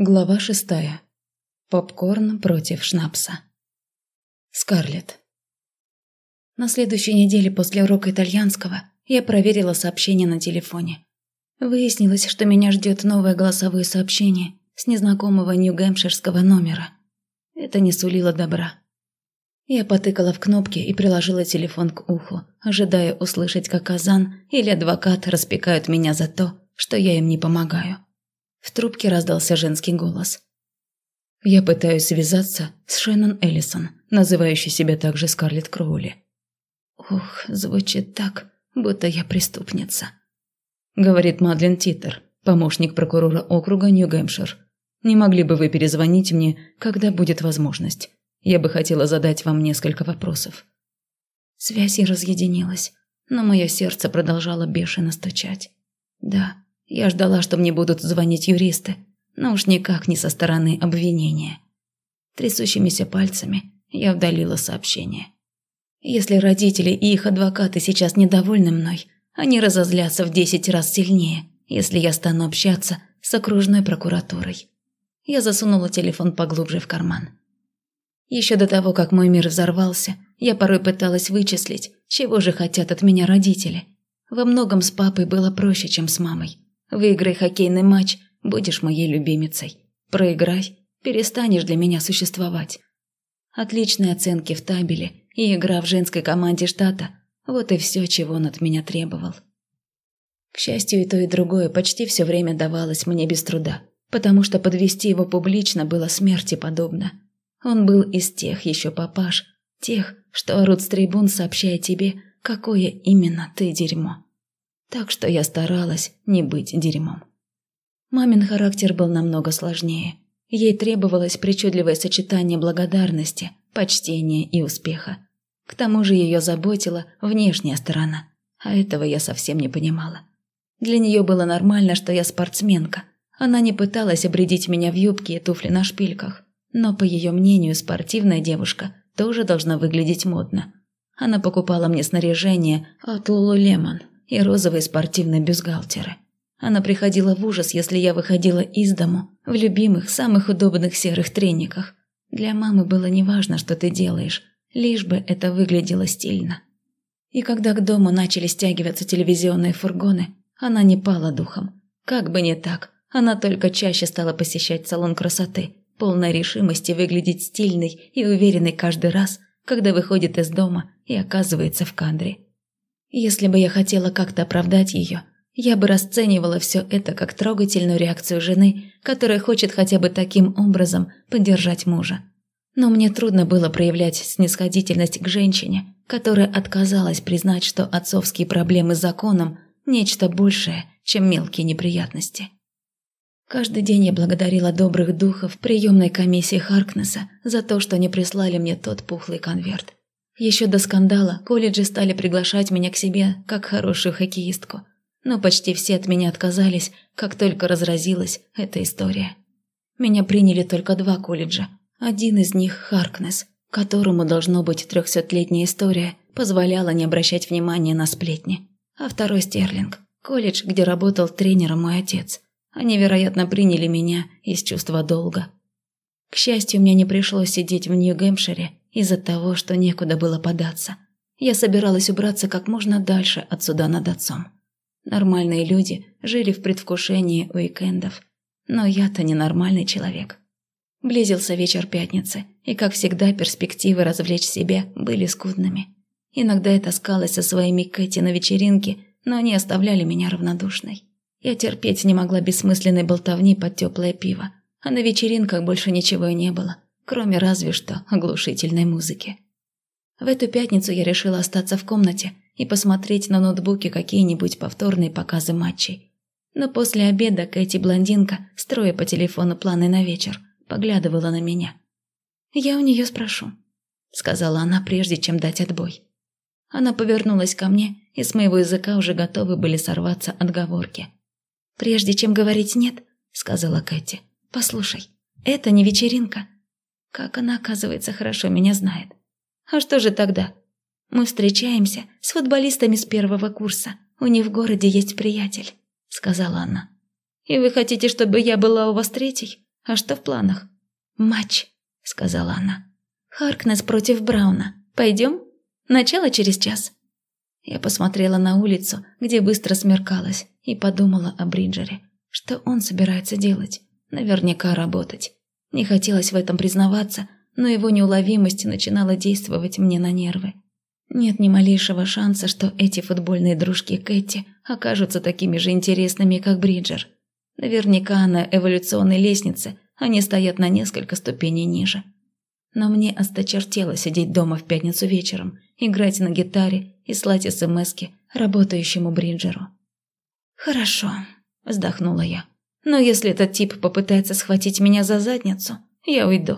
Глава шестая. Попкорн против шнапса. Скарлетт. На следующей неделе после урока итальянского я проверила сообщение на телефоне. Выяснилось, что меня ждет новое голосовое сообщение с незнакомого нью-гэмпширского номера. Это не сулило добра. Я потыкала в кнопки и приложила телефон к уху, ожидая услышать, как Казан или адвокат распекают меня за то, что я им не помогаю. В трубке раздался женский голос. «Я пытаюсь связаться с Шеннон Эллисон, называющей себя также Скарлетт Кроули». «Ух, звучит так, будто я преступница», — говорит Мадлен Титер, помощник прокурора округа Нью-Гэмпшир. «Не могли бы вы перезвонить мне, когда будет возможность? Я бы хотела задать вам несколько вопросов». Связь и разъединилась, но мое сердце продолжало бешено стучать. «Да, я ждала, что мне будут звонить юристы, но уж никак не со стороны обвинения. Трясущимися пальцами я вдалила сообщение. Если родители и их адвокаты сейчас недовольны мной, они разозлятся в десять раз сильнее, если я стану общаться с окружной прокуратурой. Я засунула телефон поглубже в карман. Еще до того, как мой мир взорвался, я порой пыталась вычислить, чего же хотят от меня родители. Во многом с папой было проще, чем с мамой. Выиграй хоккейный матч, будешь моей любимицей. Проиграй, перестанешь для меня существовать. Отличные оценки в табеле и игра в женской команде штата – вот и все, чего он от меня требовал. К счастью, и то, и другое почти все время давалось мне без труда, потому что подвести его публично было смерти подобно. Он был из тех еще папаш, тех, что орут с трибун, сообщая тебе, какое именно ты дерьмо так что я старалась не быть дерьмом. Мамин характер был намного сложнее. Ей требовалось причудливое сочетание благодарности, почтения и успеха. К тому же ее заботила внешняя сторона, а этого я совсем не понимала. Для нее было нормально, что я спортсменка. Она не пыталась обредить меня в юбке и туфли на шпильках. Но, по ее мнению, спортивная девушка тоже должна выглядеть модно. Она покупала мне снаряжение от Лулулемон, и розовые спортивные бюстгальтеры. Она приходила в ужас, если я выходила из дому в любимых, самых удобных серых трениках. Для мамы было неважно, что ты делаешь, лишь бы это выглядело стильно. И когда к дому начали стягиваться телевизионные фургоны, она не пала духом. Как бы не так, она только чаще стала посещать салон красоты, полной решимости выглядеть стильной и уверенной каждый раз, когда выходит из дома и оказывается в кадре. Если бы я хотела как-то оправдать ее, я бы расценивала все это как трогательную реакцию жены, которая хочет хотя бы таким образом поддержать мужа. Но мне трудно было проявлять снисходительность к женщине, которая отказалась признать, что отцовские проблемы с законом – нечто большее, чем мелкие неприятности. Каждый день я благодарила добрых духов приемной комиссии Харкнесса за то, что не прислали мне тот пухлый конверт. Еще до скандала колледжи стали приглашать меня к себе как хорошую хоккеистку. Но почти все от меня отказались, как только разразилась эта история. Меня приняли только два колледжа. Один из них – Харкнес, которому, должно быть, трехсотлетняя история позволяла не обращать внимания на сплетни. А второй – Стерлинг, колледж, где работал тренером мой отец. Они, вероятно, приняли меня из чувства долга. К счастью, мне не пришлось сидеть в Нью-Гэмпшире из-за того, что некуда было податься. Я собиралась убраться как можно дальше от суда над отцом. Нормальные люди жили в предвкушении уикендов. Но я-то ненормальный человек. Близился вечер пятницы, и, как всегда, перспективы развлечь себя были скудными. Иногда я таскалась со своими Кэти на вечеринке, но они оставляли меня равнодушной. Я терпеть не могла бессмысленной болтовни под теплое пиво, а на вечеринках больше ничего и не было кроме разве что оглушительной музыки. В эту пятницу я решила остаться в комнате и посмотреть на ноутбуке какие-нибудь повторные показы матчей. Но после обеда Кэти-блондинка, строя по телефону планы на вечер, поглядывала на меня. «Я у нее спрошу», — сказала она, прежде чем дать отбой. Она повернулась ко мне, и с моего языка уже готовы были сорваться отговорки. «Прежде чем говорить «нет», — сказала Кэти, — «послушай, это не вечеринка, как она, оказывается, хорошо меня знает. А что же тогда? Мы встречаемся с футболистами с первого курса. У них в городе есть приятель, сказала она. И вы хотите, чтобы я была у вас третьей? А что в планах?» «Матч», — сказала она. «Харкнес против Брауна. Пойдем? Начало через час». Я посмотрела на улицу, где быстро смеркалось, и подумала о Бриджере. Что он собирается делать? Наверняка работать. Не хотелось в этом признаваться, но его неуловимость начинала действовать мне на нервы. Нет ни малейшего шанса, что эти футбольные дружки Кэти окажутся такими же интересными, как Бриджер. Наверняка на эволюционной лестнице они стоят на несколько ступеней ниже. Но мне осточертело сидеть дома в пятницу вечером, играть на гитаре и слать смски работающему Бриджеру. «Хорошо», – вздохнула я. «Но если этот тип попытается схватить меня за задницу, я уйду».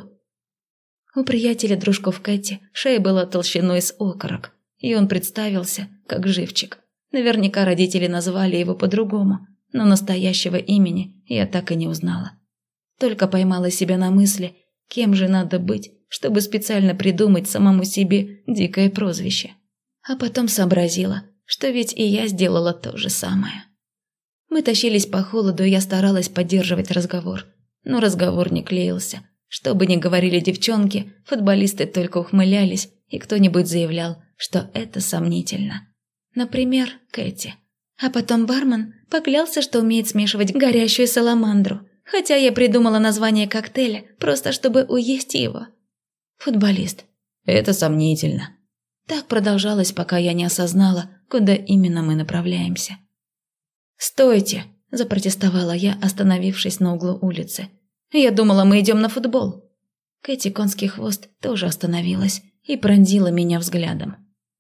У приятеля дружков Кэти шея была толщиной с окорок, и он представился как живчик. Наверняка родители назвали его по-другому, но настоящего имени я так и не узнала. Только поймала себя на мысли, кем же надо быть, чтобы специально придумать самому себе дикое прозвище. А потом сообразила, что ведь и я сделала то же самое. Мы тащились по холоду, и я старалась поддерживать разговор, но разговор не клеился – что бы ни говорили девчонки, футболисты только ухмылялись, и кто-нибудь заявлял, что это сомнительно. Например, Кэти. А потом бармен поклялся, что умеет смешивать горящую саламандру, хотя я придумала название коктейля, просто чтобы уесть его. Футболист. Это сомнительно. Так продолжалось, пока я не осознала, куда именно мы направляемся. «Стойте!» – запротестовала я, остановившись на углу улицы – я думала, мы идем на футбол». Кэти Конский Хвост тоже остановилась и пронзила меня взглядом.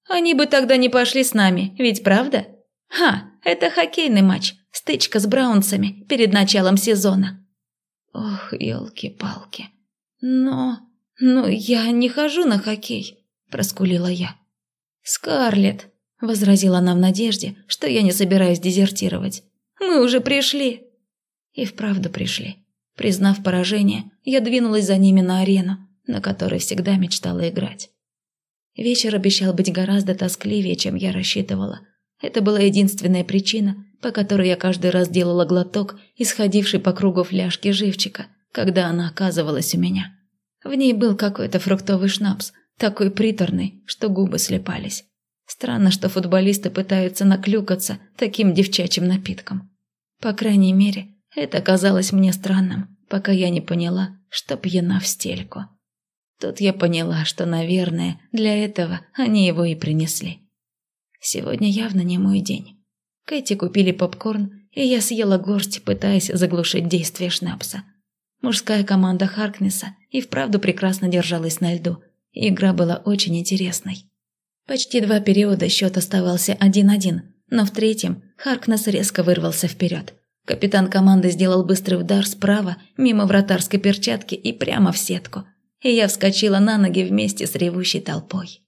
«Они бы тогда не пошли с нами, ведь правда? Ха, это хоккейный матч, стычка с браунцами перед началом сезона». «Ох, елки-палки. Но... ну я не хожу на хоккей», – проскулила я. «Скарлетт», – возразила она в надежде, что я не собираюсь дезертировать. «Мы уже пришли». И вправду пришли. Признав поражение, я двинулась за ними на арену, на которой всегда мечтала играть. Вечер обещал быть гораздо тоскливее, чем я рассчитывала. Это была единственная причина, по которой я каждый раз делала глоток, исходивший по кругу фляжки живчика, когда она оказывалась у меня. В ней был какой-то фруктовый шнапс, такой приторный, что губы слепались. Странно, что футболисты пытаются наклюкаться таким девчачьим напитком. По крайней мере, это казалось мне странным, пока я не поняла, что пьяна в стельку. Тут я поняла, что, наверное, для этого они его и принесли. Сегодня явно не мой день. Кэти купили попкорн, и я съела горсть, пытаясь заглушить действие шнапса. Мужская команда Харкнесса и вправду прекрасно держалась на льду. Игра была очень интересной. Почти два периода счет оставался 1-1, но в третьем Харкнесс резко вырвался вперед. Капитан команды сделал быстрый удар справа, мимо вратарской перчатки и прямо в сетку. И я вскочила на ноги вместе с ревущей толпой.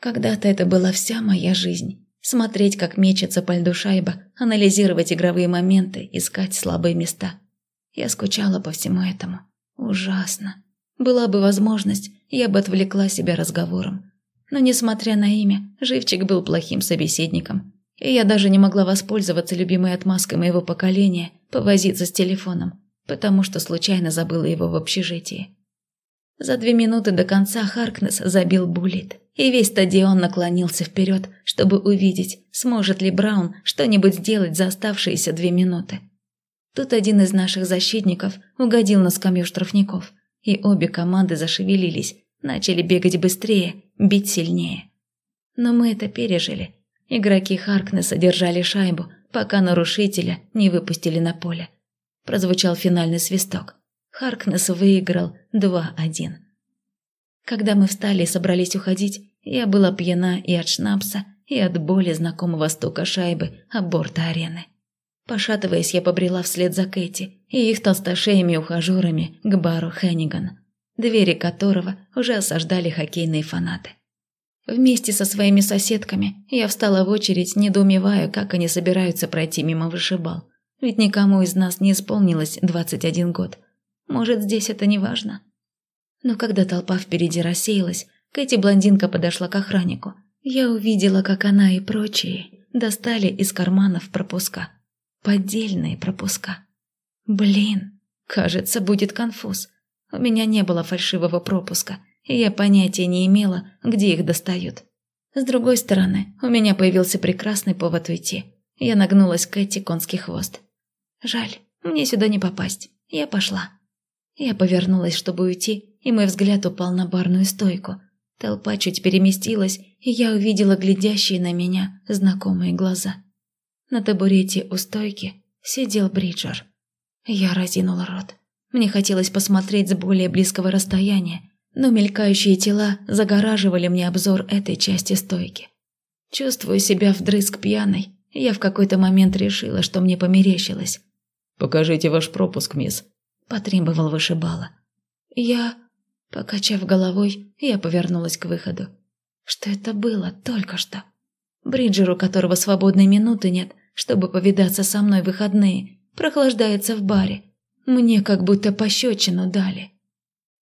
Когда-то это была вся моя жизнь. Смотреть, как мечется по льду шайба, анализировать игровые моменты, искать слабые места. Я скучала по всему этому. Ужасно. Была бы возможность, я бы отвлекла себя разговором. Но, несмотря на имя, Живчик был плохим собеседником и я даже не могла воспользоваться любимой отмазкой моего поколения повозиться с телефоном, потому что случайно забыла его в общежитии. За две минуты до конца Харкнес забил буллит, и весь стадион наклонился вперед, чтобы увидеть, сможет ли Браун что-нибудь сделать за оставшиеся две минуты. Тут один из наших защитников угодил на скамью штрафников, и обе команды зашевелились, начали бегать быстрее, бить сильнее. Но мы это пережили – Игроки Харкнесса держали шайбу, пока нарушителя не выпустили на поле. Прозвучал финальный свисток. Харкнесс выиграл 2-1. Когда мы встали и собрались уходить, я была пьяна и от шнапса, и от боли знакомого стука шайбы о борта арены. Пошатываясь, я побрела вслед за Кэти и их толстошеями ухажерами к бару Хенниган, двери которого уже осаждали хоккейные фанаты. Вместе со своими соседками я встала в очередь, недоумевая, как они собираются пройти мимо вышибал. Ведь никому из нас не исполнилось 21 год. Может, здесь это не важно? Но когда толпа впереди рассеялась, Кэти блондинка подошла к охраннику. Я увидела, как она и прочие достали из карманов пропуска. Поддельные пропуска. Блин, Кажется, будет конфуз. У меня не было фальшивого пропуска, и я понятия не имела, где их достают. С другой стороны, у меня появился прекрасный повод уйти. Я нагнулась к Кэти конский хвост. Жаль, мне сюда не попасть. Я пошла. Я повернулась, чтобы уйти, и мой взгляд упал на барную стойку. Толпа чуть переместилась, и я увидела глядящие на меня знакомые глаза. На табурете у стойки сидел Бриджер. Я разинула рот. Мне хотелось посмотреть с более близкого расстояния, но мелькающие тела загораживали мне обзор этой части стойки. Чувствуя себя вдрызг пьяной, я в какой-то момент решила, что мне померещилось. «Покажите ваш пропуск, мисс», – потребовал вышибала. Я, покачав головой, я повернулась к выходу. Что это было только что? Бриджеру, которого свободной минуты нет, чтобы повидаться со мной в выходные, прохлаждается в баре. Мне как будто пощечину дали.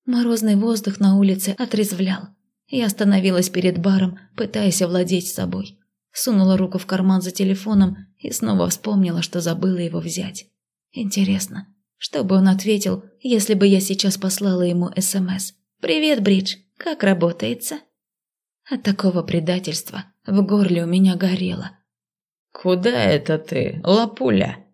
Морозный воздух на улице отрезвлял. Я остановилась перед баром, пытаясь овладеть собой. Сунула руку в карман за телефоном и снова вспомнила, что забыла его взять. Интересно, что бы он ответил, если бы я сейчас послала ему СМС? «Привет, Бридж, как работается?» От такого предательства в горле у меня горело. «Куда это ты, лапуля?»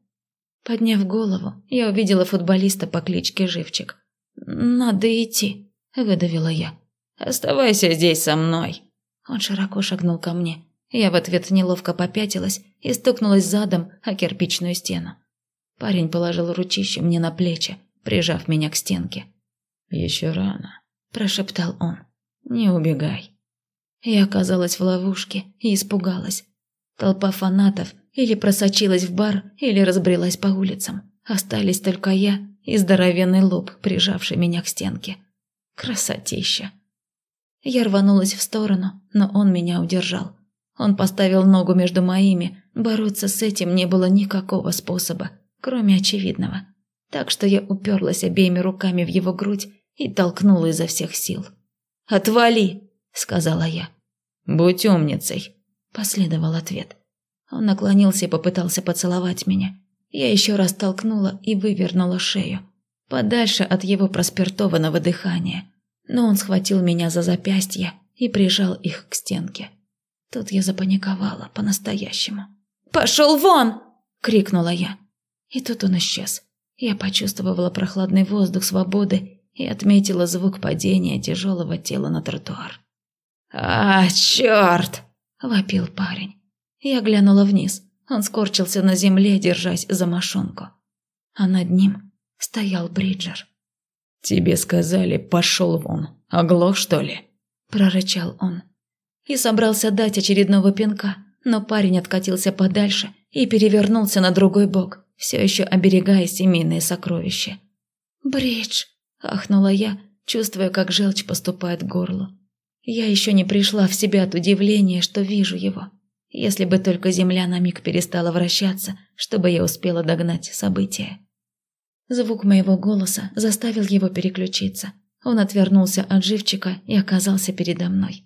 Подняв голову, я увидела футболиста по кличке Живчик. «Надо идти», – выдавила я. «Оставайся здесь со мной». Он широко шагнул ко мне. Я в ответ неловко попятилась и стукнулась задом о кирпичную стену. Парень положил ручище мне на плечи, прижав меня к стенке. «Еще рано», – прошептал он. «Не убегай». Я оказалась в ловушке и испугалась. Толпа фанатов или просочилась в бар, или разбрелась по улицам. Остались только я и здоровенный лоб, прижавший меня к стенке. Красотища. Я рванулась в сторону, но он меня удержал. Он поставил ногу между моими, бороться с этим не было никакого способа, кроме очевидного. Так что я уперлась обеими руками в его грудь и толкнула изо всех сил. «Отвали!» – сказала я. «Будь умницей!» – последовал ответ. Он наклонился и попытался поцеловать меня. Я еще раз толкнула и вывернула шею. Подальше от его проспиртованного дыхания. Но он схватил меня за запястье и прижал их к стенке. Тут я запаниковала по-настоящему. «Пошел вон!» – крикнула я. И тут он исчез. Я почувствовала прохладный воздух свободы и отметила звук падения тяжелого тела на тротуар. «А, черт!» – вопил парень. Я глянула вниз. Он скорчился на земле, держась за мошонку. А над ним стоял Бриджер. «Тебе сказали, пошел вон. Оглох, что ли?» – прорычал он. И собрался дать очередного пинка, но парень откатился подальше и перевернулся на другой бок, все еще оберегая семейные сокровища. «Бридж!» – ахнула я, чувствуя, как желчь поступает к горлу. Я еще не пришла в себя от удивления, что вижу его. Если бы только земля на миг перестала вращаться, чтобы я успела догнать события. Звук моего голоса заставил его переключиться. Он отвернулся от живчика и оказался передо мной.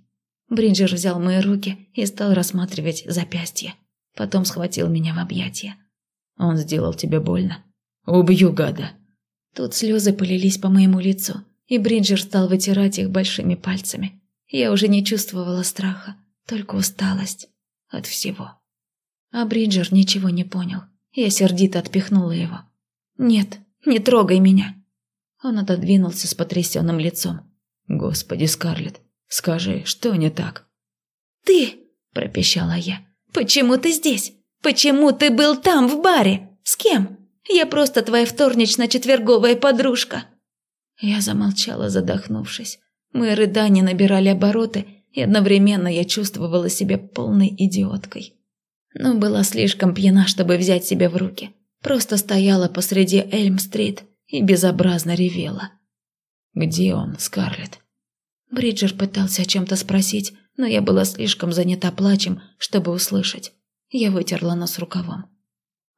Бриджер взял мои руки и стал рассматривать запястье. Потом схватил меня в объятия. «Он сделал тебе больно?» «Убью, гада!» Тут слезы полились по моему лицу, и Бриджер стал вытирать их большими пальцами. Я уже не чувствовала страха, только усталость от всего. А Бриджер ничего не понял. Я сердито отпихнула его. «Нет, не трогай меня!» Он отодвинулся с потрясенным лицом. «Господи, Скарлетт, скажи, что не так?» «Ты!» – пропищала я. «Почему ты здесь? Почему ты был там, в баре? С кем? Я просто твоя вторнично-четверговая подружка!» Я замолчала, задохнувшись. Мои рыдания набирали обороты, и одновременно я чувствовала себя полной идиоткой. Но была слишком пьяна, чтобы взять себя в руки. Просто стояла посреди Эльм-стрит и безобразно ревела. «Где он, Скарлетт?» Бриджер пытался о чем-то спросить, но я была слишком занята плачем, чтобы услышать. Я вытерла нос рукавом.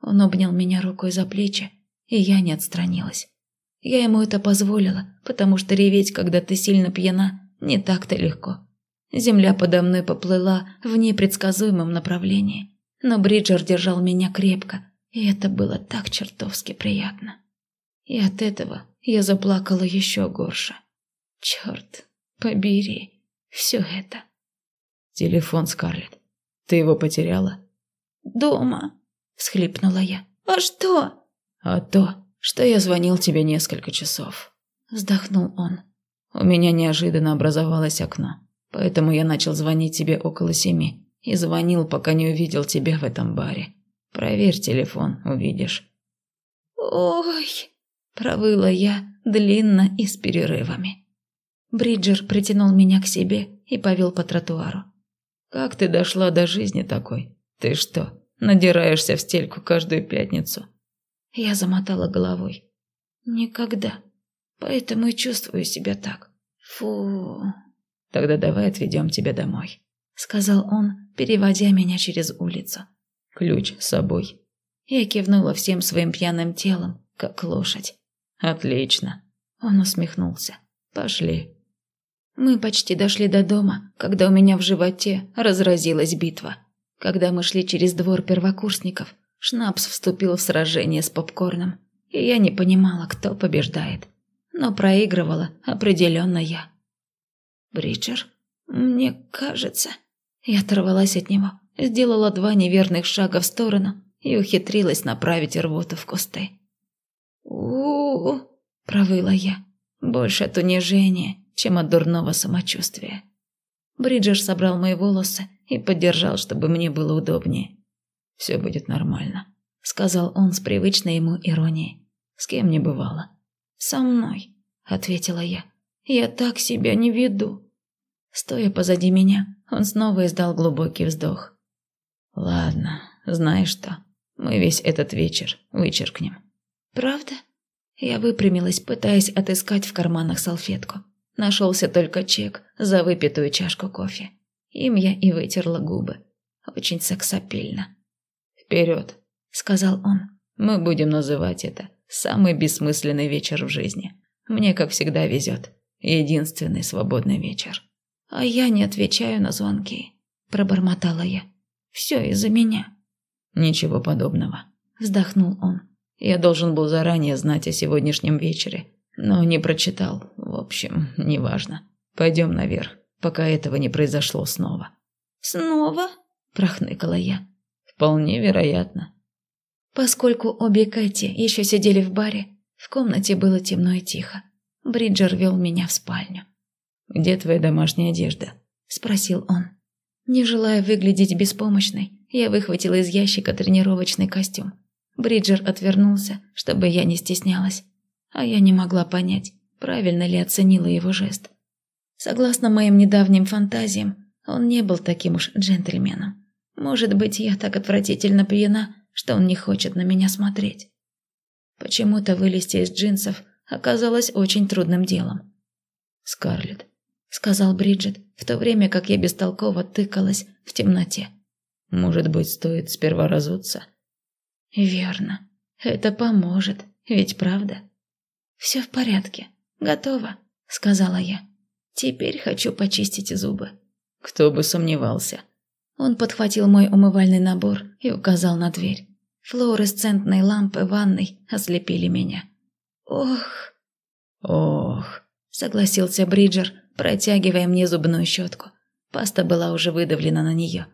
Он обнял меня рукой за плечи, и я не отстранилась. Я ему это позволила, потому что реветь, когда ты сильно пьяна, не так-то легко. Земля подо мной поплыла в непредсказуемом направлении. Но Бриджер держал меня крепко, и это было так чертовски приятно. И от этого я заплакала еще горше. Черт, побери все это. Телефон, Скарлетт. Ты его потеряла? Дома, всхлипнула я. А что? А то, что я звонил тебе несколько часов. Вздохнул он. У меня неожиданно образовалось окно, поэтому я начал звонить тебе около семи и звонил, пока не увидел тебя в этом баре. Проверь телефон, увидишь. Ой, провыла я длинно и с перерывами. Бриджер притянул меня к себе и повел по тротуару. «Как ты дошла до жизни такой? Ты что, надираешься в стельку каждую пятницу?» Я замотала головой. «Никогда. Поэтому и чувствую себя так. Фу...» «Тогда давай отведем тебя домой», — сказал он, переводя меня через улицу. «Ключ с собой». Я кивнула всем своим пьяным телом, как лошадь. «Отлично». Он усмехнулся. «Пошли». Мы почти дошли до дома, когда у меня в животе разразилась битва. Когда мы шли через двор первокурсников, Шнапс вступил в сражение с попкорном, и я не понимала, кто побеждает. Но проигрывала определенно я. «Бриджер, мне кажется...» Я оторвалась от него, сделала два неверных шага в сторону и ухитрилась направить рвоту в кусты. у, провыла я, больше от унижения, чем от дурного самочувствия. Бриджер собрал мои волосы и поддержал, чтобы мне было удобнее. «Все будет нормально», — сказал он с привычной ему иронией. «С кем не бывало?» «Со мной», — ответила я. «Я так себя не веду». Стоя позади меня, он снова издал глубокий вздох. «Ладно, знаешь что, мы весь этот вечер вычеркнем». «Правда?» Я выпрямилась, пытаясь отыскать в карманах салфетку. Нашелся только чек за выпитую чашку кофе. Им я и вытерла губы. Очень сексапильно. «Вперед!» — сказал он. «Мы будем называть это самый бессмысленный вечер в жизни. Мне, как всегда, везет. Единственный свободный вечер». «А я не отвечаю на звонки», — пробормотала я. «Все из-за меня». «Ничего подобного», — вздохнул он. «Я должен был заранее знать о сегодняшнем вечере, но не прочитал. В общем, неважно. Пойдем наверх, пока этого не произошло снова». «Снова?» – прохныкала я. «Вполне вероятно». Поскольку обе Кэти еще сидели в баре, в комнате было темно и тихо. Бриджер вел меня в спальню. «Где твоя домашняя одежда?» – спросил он. Не желая выглядеть беспомощной, я выхватила из ящика тренировочный костюм. Бриджер отвернулся, чтобы я не стеснялась а я не могла понять, правильно ли оценила его жест. Согласно моим недавним фантазиям, он не был таким уж джентльменом. Может быть, я так отвратительно пьяна, что он не хочет на меня смотреть. Почему-то вылезти из джинсов оказалось очень трудным делом. «Скарлетт», — сказал Бриджит, в то время как я бестолково тыкалась в темноте. «Может быть, стоит сперва разуться?» «Верно. Это поможет, ведь правда?» «Все в порядке. Готово», — сказала я. «Теперь хочу почистить зубы». Кто бы сомневался. Он подхватил мой умывальный набор и указал на дверь. Флуоресцентные лампы в ванной ослепили меня. «Ох!» «Ох!» — согласился Бриджер, протягивая мне зубную щетку. Паста была уже выдавлена на нее.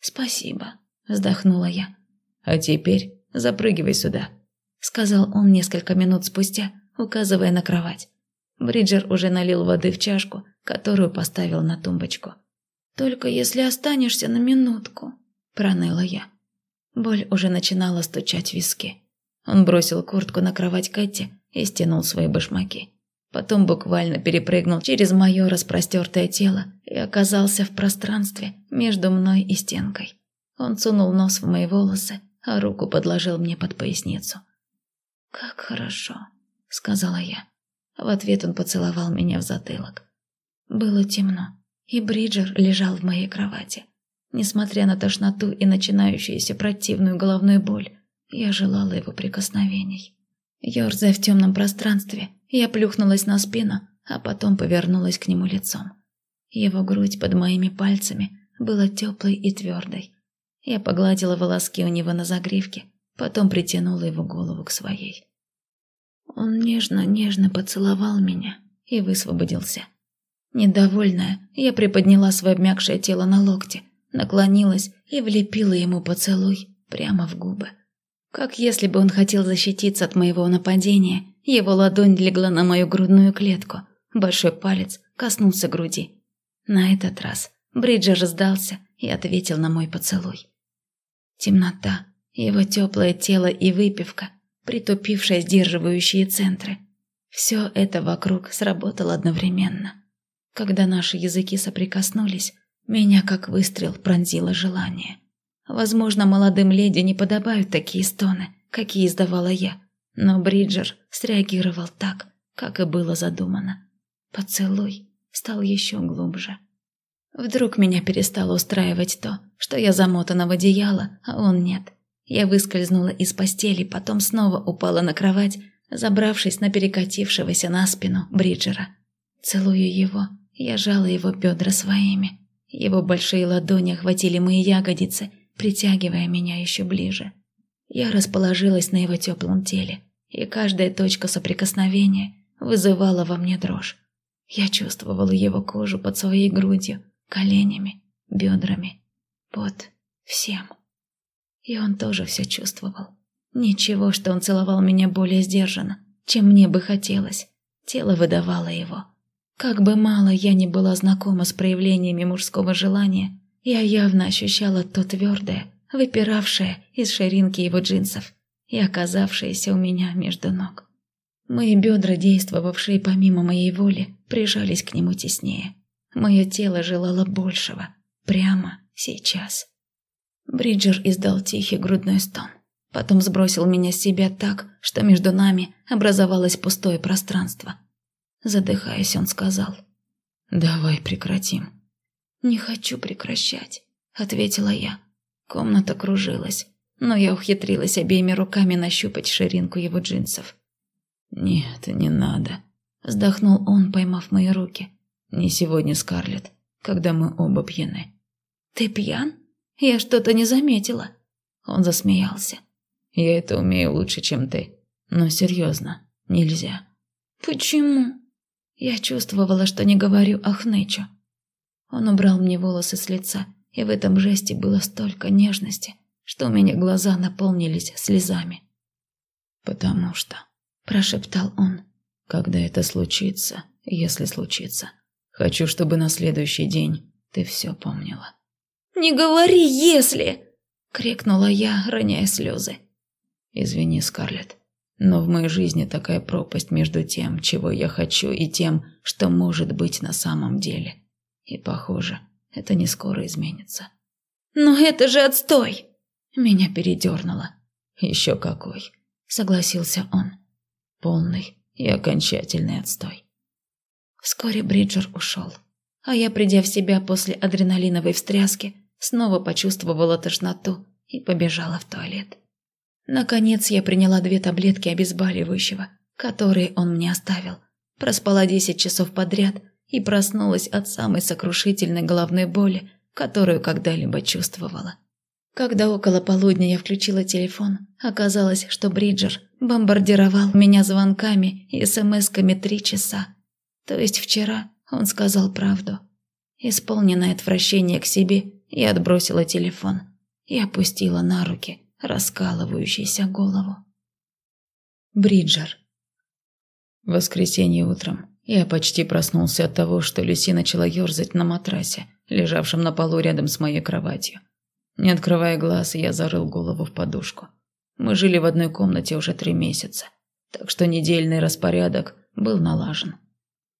«Спасибо», — вздохнула я. «А теперь запрыгивай сюда», — сказал он несколько минут спустя, указывая на кровать. Бриджер уже налил воды в чашку, которую поставил на тумбочку. «Только если останешься на минутку», – проныла я. Боль уже начинала стучать в виски. Он бросил куртку на кровать Кэти и стянул свои башмаки. Потом буквально перепрыгнул через мое распростертое тело и оказался в пространстве между мной и стенкой. Он сунул нос в мои волосы, а руку подложил мне под поясницу. «Как хорошо», — сказала я. В ответ он поцеловал меня в затылок. Было темно, и Бриджер лежал в моей кровати. Несмотря на тошноту и начинающуюся противную головную боль, я желала его прикосновений. Ёрзая в темном пространстве, я плюхнулась на спину, а потом повернулась к нему лицом. Его грудь под моими пальцами была теплой и твердой. Я погладила волоски у него на загривке, потом притянула его голову к своей. Он нежно-нежно поцеловал меня и высвободился. Недовольная, я приподняла свое обмякшее тело на локте, наклонилась и влепила ему поцелуй прямо в губы. Как если бы он хотел защититься от моего нападения, его ладонь легла на мою грудную клетку, большой палец коснулся груди. На этот раз Бриджер сдался и ответил на мой поцелуй. Темнота, его теплое тело и выпивка, притупившие сдерживающие центры. Все это вокруг сработало одновременно. Когда наши языки соприкоснулись, меня как выстрел пронзило желание. Возможно, молодым леди не подобают такие стоны, какие издавала я, но Бриджер среагировал так, как и было задумано. Поцелуй стал еще глубже. Вдруг меня перестало устраивать то, что я замотана в одеяло, а он нет. Я выскользнула из постели, потом снова упала на кровать, забравшись на перекатившегося на спину Бриджера. Целую его, я жала его бедра своими. Его большие ладони охватили мои ягодицы, притягивая меня еще ближе. Я расположилась на его теплом теле, и каждая точка соприкосновения вызывала во мне дрожь. Я чувствовала его кожу под своей грудью, коленями, бедрами, под всем. И он тоже все чувствовал. Ничего, что он целовал меня более сдержанно, чем мне бы хотелось. Тело выдавало его. Как бы мало я ни была знакома с проявлениями мужского желания, я явно ощущала то твердое, выпиравшее из ширинки его джинсов и оказавшееся у меня между ног. Мои бедра, действовавшие помимо моей воли, прижались к нему теснее. Мое тело желало большего, прямо сейчас. Бриджер издал тихий грудной стон. Потом сбросил меня с себя так, что между нами образовалось пустое пространство. Задыхаясь, он сказал. «Давай прекратим». «Не хочу прекращать», — ответила я. Комната кружилась, но я ухитрилась обеими руками нащупать ширинку его джинсов. «Нет, не надо», — вздохнул он, поймав мои руки. «Не сегодня, Скарлетт, когда мы оба пьяны». «Ты пьян? Я что-то не заметила». Он засмеялся. «Я это умею лучше, чем ты. Но серьезно, нельзя». «Почему?» Я чувствовала, что не говорю Ахнечу. Он убрал мне волосы с лица, и в этом жесте было столько нежности, что у меня глаза наполнились слезами. «Потому что», – прошептал он, – «когда это случится, если случится, хочу, чтобы на следующий день ты все помнила». «Не говори «если!»» – крикнула я, роняя слезы. «Извини, Скарлетт, но в моей жизни такая пропасть между тем, чего я хочу, и тем, что может быть на самом деле. И, похоже, это не скоро изменится. «Но это же отстой!» Меня передернуло. «Еще какой!» – согласился он. «Полный и окончательный отстой». Вскоре Бриджер ушел, а я, придя в себя после адреналиновой встряски, снова почувствовала тошноту и побежала в туалет. Наконец я приняла две таблетки обезболивающего, которые он мне оставил. Проспала десять часов подряд и проснулась от самой сокрушительной головной боли, которую когда-либо чувствовала. Когда около полудня я включила телефон, оказалось, что Бриджер бомбардировал меня звонками и смс-ками три часа. То есть вчера он сказал правду. Исполненное отвращение к себе, я отбросила телефон и опустила на руки раскалывающейся голову. Бриджер. Воскресенье утром я почти проснулся от того, что Люси начала ерзать на матрасе, лежавшем на полу рядом с моей кроватью. Не открывая глаз, я зарыл голову в подушку. Мы жили в одной комнате уже три месяца, так что недельный распорядок был налажен.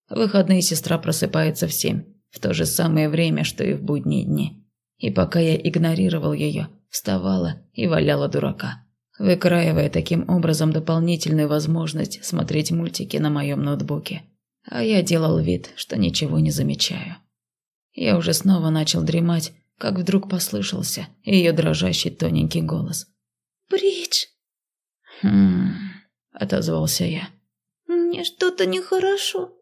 В выходные сестра просыпается в семь, в то же самое время, что и в будние дни. И пока я игнорировал ее, вставала и валяла дурака, выкраивая таким образом дополнительную возможность смотреть мультики на моем ноутбуке. А я делал вид, что ничего не замечаю. Я уже снова начал дремать, как вдруг послышался ее дрожащий тоненький голос. «Бридж!» «Хм...» – отозвался я. «Мне что-то нехорошо».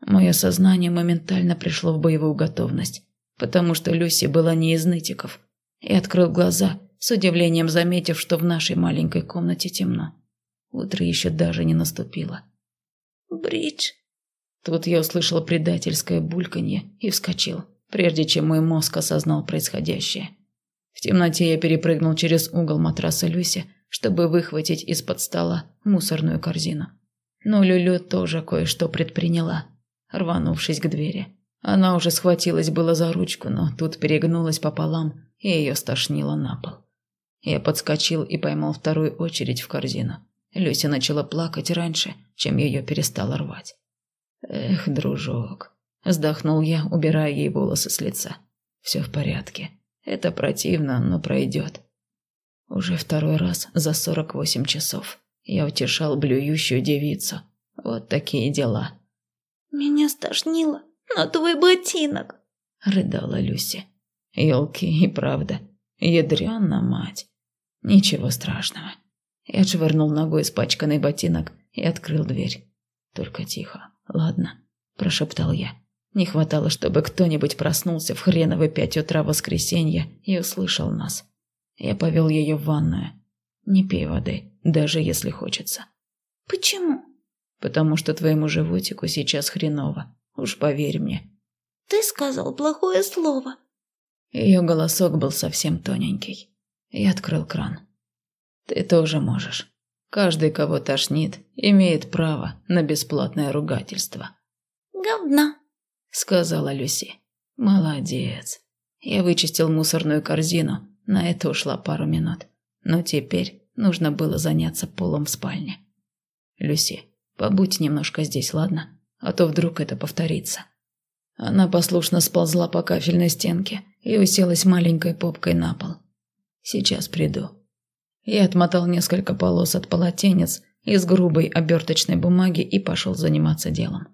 Мое сознание моментально пришло в боевую готовность, потому что Люси была не из нытиков, и открыл глаза, с удивлением заметив, что в нашей маленькой комнате темно. Утро еще даже не наступило. Бридж. Тут я услышал предательское бульканье и вскочил, прежде чем мой мозг осознал происходящее. В темноте я перепрыгнул через угол матраса Люси, чтобы выхватить из-под стола мусорную корзину. Но Люлю тоже кое-что предприняла, рванувшись к двери. Она уже схватилась было за ручку, но тут перегнулась пополам, и ее стошнило на пол. Я подскочил и поймал вторую очередь в корзину. Люся начала плакать раньше, чем ее перестала рвать. «Эх, дружок», – вздохнул я, убирая ей волосы с лица. «Все в порядке. Это противно, но пройдет». Уже второй раз за сорок восемь часов я утешал блюющую девицу. Вот такие дела. «Меня стошнило на твой ботинок», – рыдала Люси. «Елки и правда. Ядрёна мать. Ничего страшного». Я отшвырнул ногой испачканный ботинок и открыл дверь. Только тихо. «Ладно», – прошептал я. Не хватало, чтобы кто-нибудь проснулся в хреново пять утра воскресенья и услышал нас. Я повел ее в ванную. Не пей воды, даже если хочется. Почему? Потому что твоему животику сейчас хреново. Уж поверь мне. Ты сказал плохое слово. Ее голосок был совсем тоненький. Я открыл кран. Ты тоже можешь. Каждый, кого тошнит, имеет право на бесплатное ругательство. «Говна», — сказала Люси. «Молодец». Я вычистил мусорную корзину, на это ушла пару минут. Но теперь нужно было заняться полом в спальне. «Люси, побудь немножко здесь, ладно? А то вдруг это повторится». Она послушно сползла по кафельной стенке и уселась маленькой попкой на пол. «Сейчас приду», я отмотал несколько полос от полотенец из грубой оберточной бумаги и пошел заниматься делом.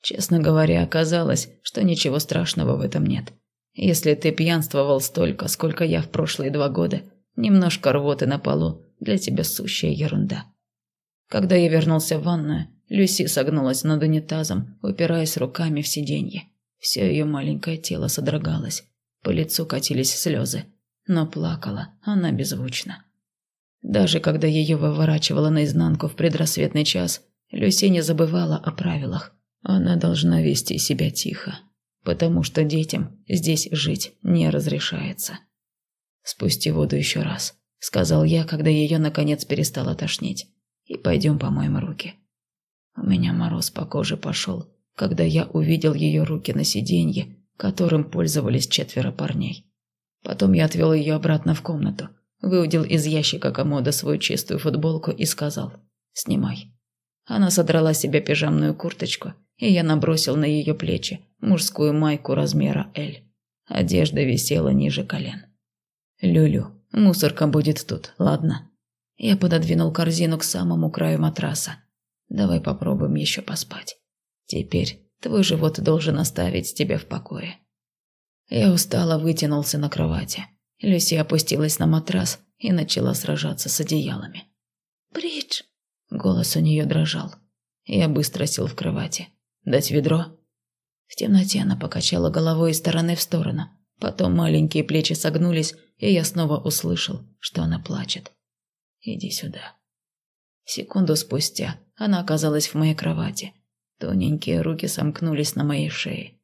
Честно говоря, оказалось, что ничего страшного в этом нет. Если ты пьянствовал столько, сколько я в прошлые два года, немножко рвоты на полу для тебя сущая ерунда. Когда я вернулся в ванную, Люси согнулась над унитазом, упираясь руками в сиденье. Все ее маленькое тело содрогалось, по лицу катились слезы, но плакала она беззвучно. Даже когда ее выворачивало наизнанку в предрассветный час, Люси не забывала о правилах. Она должна вести себя тихо, потому что детям здесь жить не разрешается. «Спусти воду еще раз», — сказал я, когда ее наконец перестало тошнить. «И пойдем помоем руки». У меня мороз по коже пошел, когда я увидел ее руки на сиденье, которым пользовались четверо парней. Потом я отвел ее обратно в комнату, Выудил из ящика комода свою чистую футболку и сказал «Снимай». Она содрала себе пижамную курточку, и я набросил на ее плечи мужскую майку размера L. Одежда висела ниже колен. «Люлю, мусорка будет тут, ладно?» Я пододвинул корзину к самому краю матраса. «Давай попробуем еще поспать. Теперь твой живот должен оставить тебя в покое». Я устало вытянулся на кровати. Люси опустилась на матрас и начала сражаться с одеялами. «Бридж!» Голос у нее дрожал. Я быстро сел в кровати. «Дать ведро?» В темноте она покачала головой из стороны в сторону. Потом маленькие плечи согнулись, и я снова услышал, что она плачет. «Иди сюда». Секунду спустя она оказалась в моей кровати. Тоненькие руки сомкнулись на моей шее.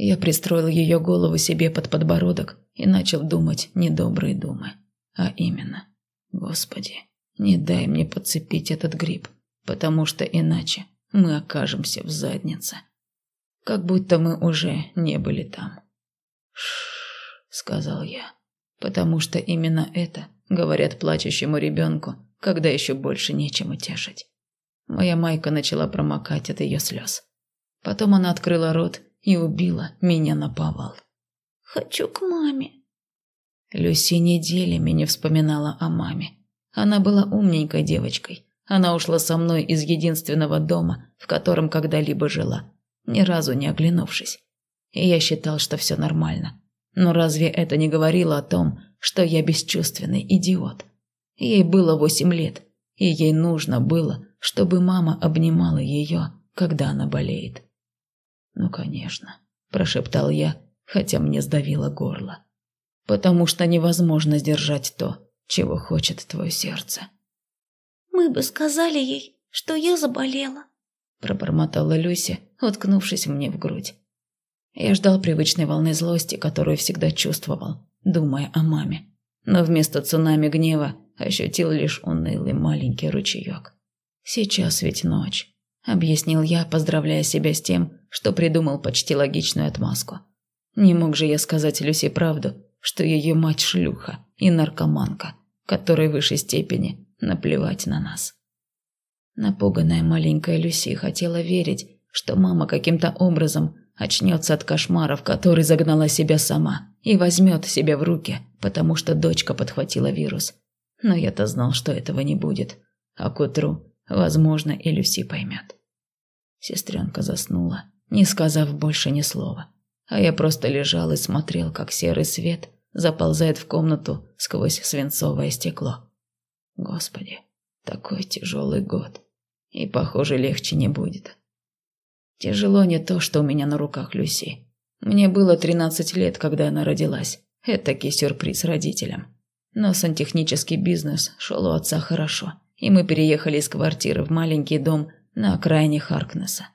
Я пристроил ее голову себе под подбородок и начал думать недобрые думы. А именно, Господи, не дай мне подцепить этот гриб, потому что иначе мы окажемся в заднице. Как будто мы уже не были там. Шш, сказал я, потому что именно это говорят плачущему ребенку, когда еще больше нечем утешить. Моя майка начала промокать от ее слез. Потом она открыла рот и убила меня на повал. «Хочу к маме». Люси неделями не вспоминала о маме. Она была умненькой девочкой. Она ушла со мной из единственного дома, в котором когда-либо жила, ни разу не оглянувшись. И я считал, что все нормально. Но разве это не говорило о том, что я бесчувственный идиот? Ей было восемь лет, и ей нужно было, чтобы мама обнимала ее, когда она болеет. «Ну, конечно», – прошептал я, хотя мне сдавило горло. «Потому что невозможно сдержать то, чего хочет твое сердце». мы бы сказали ей, что я заболела», – пробормотала Люся, уткнувшись мне в грудь. Я ждал привычной волны злости, которую всегда чувствовал, думая о маме. Но вместо цунами гнева ощутил лишь унылый маленький ручеек. «Сейчас ведь ночь», – объяснил я, поздравляя себя с тем, что придумал почти логичную отмазку. Не мог же я сказать Люси правду, что ее мать шлюха и наркоманка, которой в высшей степени наплевать на нас. Напуганная маленькая Люси хотела верить, что мама каким-то образом очнется от кошмара, в который загнала себя сама, и возьмет себя в руки, потому что дочка подхватила вирус. Но я-то знал, что этого не будет. А к утру, возможно, и Люси поймет. Сестренка заснула, не сказав больше ни слова. А я просто лежал и смотрел, как серый свет заползает в комнату сквозь свинцовое стекло. Господи, такой тяжелый год. И, похоже, легче не будет. Тяжело не то, что у меня на руках Люси. Мне было 13 лет, когда она родилась. Этакий сюрприз родителям. Но сантехнический бизнес шел у отца хорошо, и мы переехали из квартиры в маленький дом на окраине Харкнесса.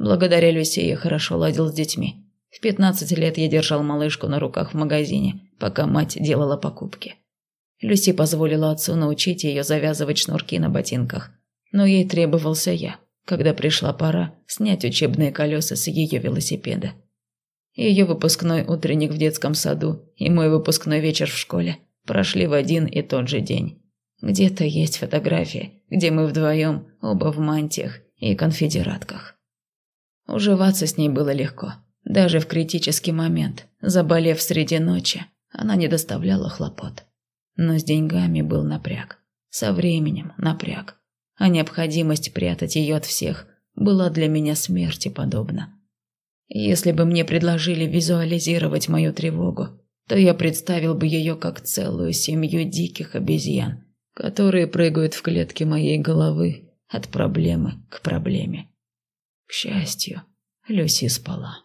Благодаря Люси я хорошо ладил с детьми. В 15 лет я держал малышку на руках в магазине, пока мать делала покупки. Люси позволила отцу научить ее завязывать шнурки на ботинках, но ей требовался я, когда пришла пора снять учебные колеса с ее велосипеда. Ее выпускной утренник в детском саду и мой выпускной вечер в школе прошли в один и тот же день. Где-то есть фотографии, где мы вдвоем, оба в мантиях и конфедератках. Уживаться с ней было легко. Даже в критический момент, заболев среди ночи, она не доставляла хлопот. Но с деньгами был напряг. Со временем напряг а необходимость прятать ее от всех была для меня смерти подобна. Если бы мне предложили визуализировать мою тревогу, то я представил бы ее как целую семью диких обезьян, которые прыгают в клетки моей головы от проблемы к проблеме. К счастью, Люси спала.